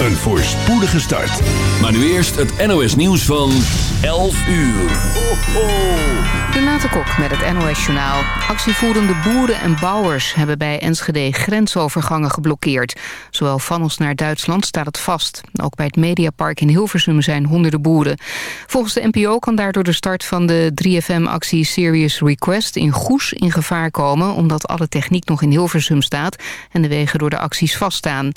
een voorspoedige start. Maar nu eerst het NOS nieuws van 11 uur. Ho. Renate Kok met het NOS Journaal. Actievoerende boeren en bouwers hebben bij Enschede grensovergangen geblokkeerd. Zowel van ons naar Duitsland staat het vast. Ook bij het Mediapark in Hilversum zijn honderden boeren. Volgens de NPO kan daardoor de start van de 3FM-actie Serious Request in Goes in gevaar komen... omdat alle techniek nog in Hilversum staat en de wegen door de acties vaststaan.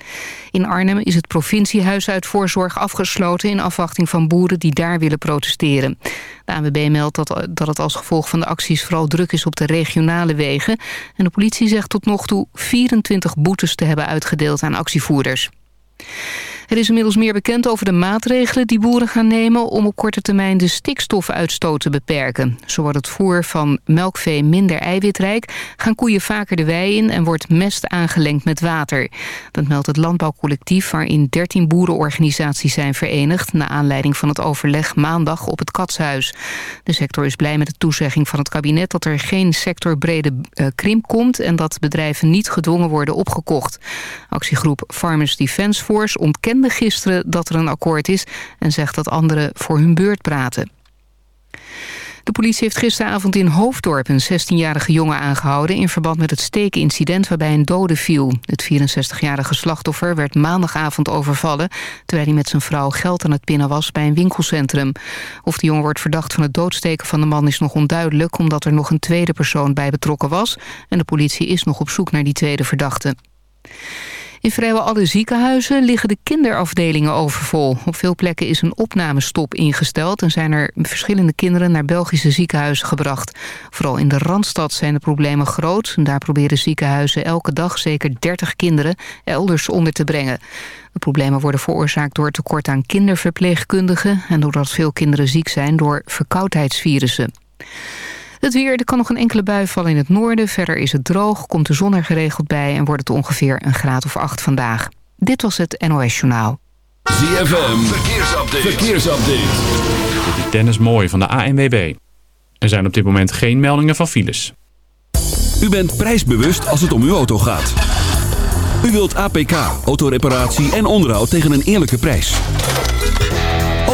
In Arnhem is het provinciehuis uit voorzorg afgesloten... in afwachting van boeren die daar willen protesteren. De ANWB meldt dat, dat het als gevolg van de acties vooral druk is op de regionale wegen. En de politie zegt tot nog toe 24 boetes te hebben uitgedeeld aan actievoerders. Er is inmiddels meer bekend over de maatregelen die boeren gaan nemen... om op korte termijn de stikstofuitstoot te beperken. Zo wordt het voer van melkvee minder eiwitrijk... gaan koeien vaker de wei in en wordt mest aangelengd met water. Dat meldt het landbouwcollectief waarin 13 boerenorganisaties zijn verenigd... na aanleiding van het overleg maandag op het Katshuis. De sector is blij met de toezegging van het kabinet... dat er geen sectorbrede uh, krimp komt... en dat bedrijven niet gedwongen worden opgekocht. Actiegroep Farmers Defence Force ontkent gisteren dat er een akkoord is... en zegt dat anderen voor hun beurt praten. De politie heeft gisteravond in Hoofddorp een 16-jarige jongen aangehouden... in verband met het stekenincident waarbij een dode viel. Het 64-jarige slachtoffer werd maandagavond overvallen... terwijl hij met zijn vrouw geld aan het pinnen was bij een winkelcentrum. Of de jongen wordt verdacht van het doodsteken van de man is nog onduidelijk... omdat er nog een tweede persoon bij betrokken was... en de politie is nog op zoek naar die tweede verdachte. In vrijwel alle ziekenhuizen liggen de kinderafdelingen overvol. Op veel plekken is een opnamestop ingesteld... en zijn er verschillende kinderen naar Belgische ziekenhuizen gebracht. Vooral in de Randstad zijn de problemen groot. Daar proberen ziekenhuizen elke dag zeker 30 kinderen elders onder te brengen. De problemen worden veroorzaakt door tekort aan kinderverpleegkundigen... en doordat veel kinderen ziek zijn door verkoudheidsvirussen. Het weer, er kan nog een enkele bui vallen in het noorden. Verder is het droog, komt de zon er geregeld bij... en wordt het ongeveer een graad of acht vandaag. Dit was het NOS Journaal. ZFM, verkeersupdate. verkeersupdate. Dit is Dennis Mooi van de ANWB. Er zijn op dit moment geen meldingen van files. U bent prijsbewust als het om uw auto gaat. U wilt APK, autoreparatie en onderhoud tegen een eerlijke prijs.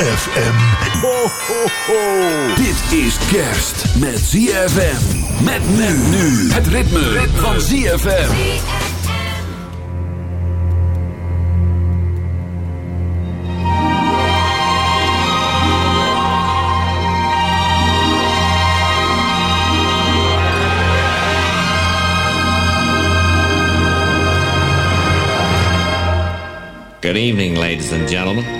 ZFM. Ho, ho, ho. Dit is kerst met ZFM. Met men nu. Het ritme, van ZFM. Good evening, ladies and gentlemen.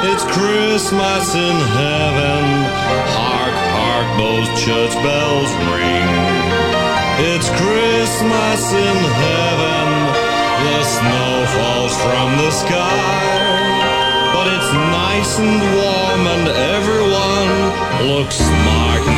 It's Christmas in heaven, hark, hark, those church bells ring. It's Christmas in heaven, the snow falls from the sky. But it's nice and warm and everyone looks smart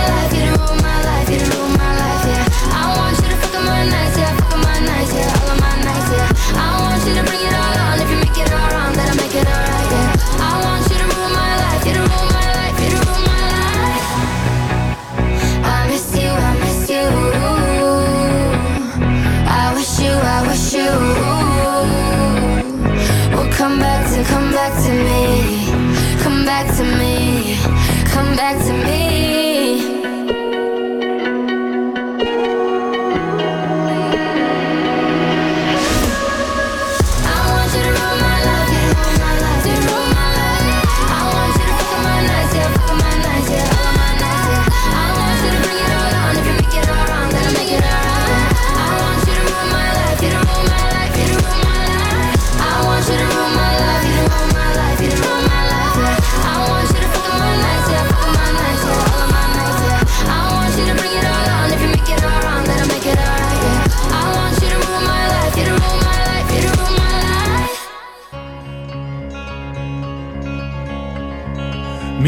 back to me.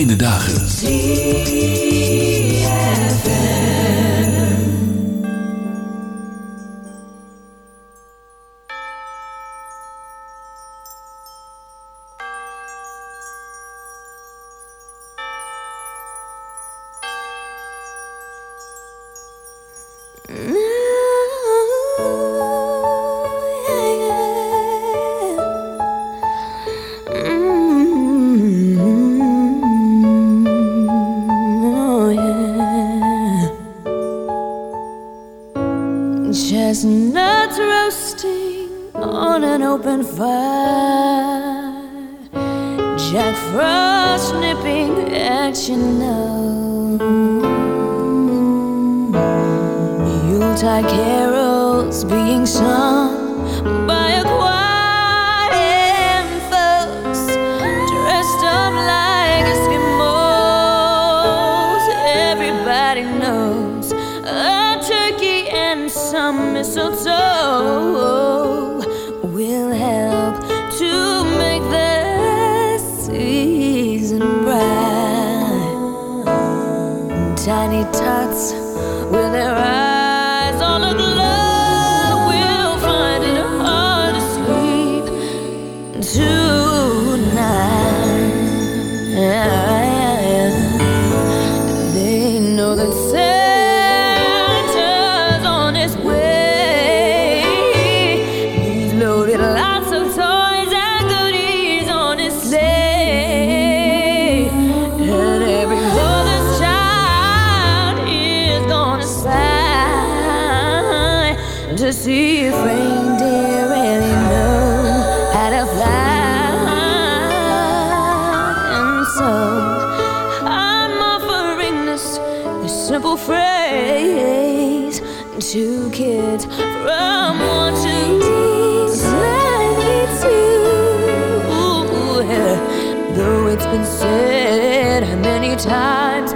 inderdaad. simple phrase. Two kids from one to two. Though it's been said many times.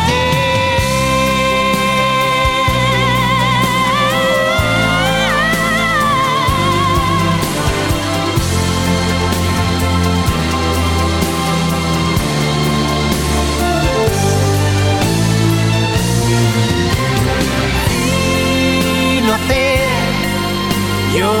Yo.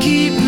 keep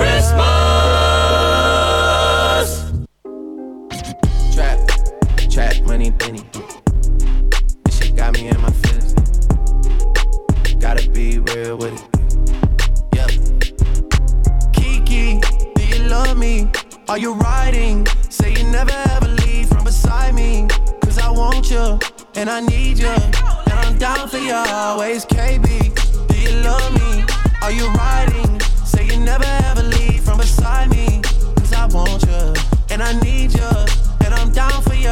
Money, penny. This shit got me in my feelings. Gotta be real with it. Yeah. Kiki, do you love me? Are you riding? Say you never ever leave from beside me. Cause I want you, and I need you. And I'm down for you always, KB. Do you love me? Are you riding? Say you never ever leave from beside me. Cause I want you, and I need you. And I'm down for you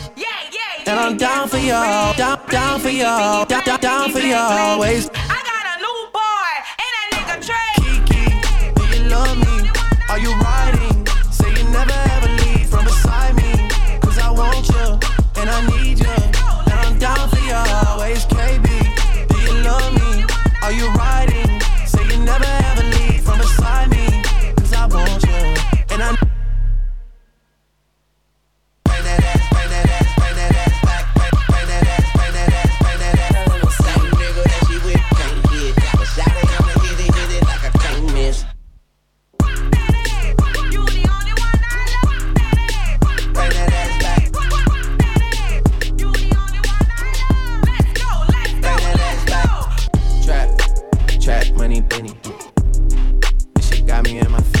And I'm down for you, down, down for you, down, down, down for you always. I got a new boy and a nigga Trey. Kiki, do you love me? Are you riding? Say you never ever leave from beside me. Cause I want you, and I need you. And I'm down for you always, money, penny. This shit got me in my feelings.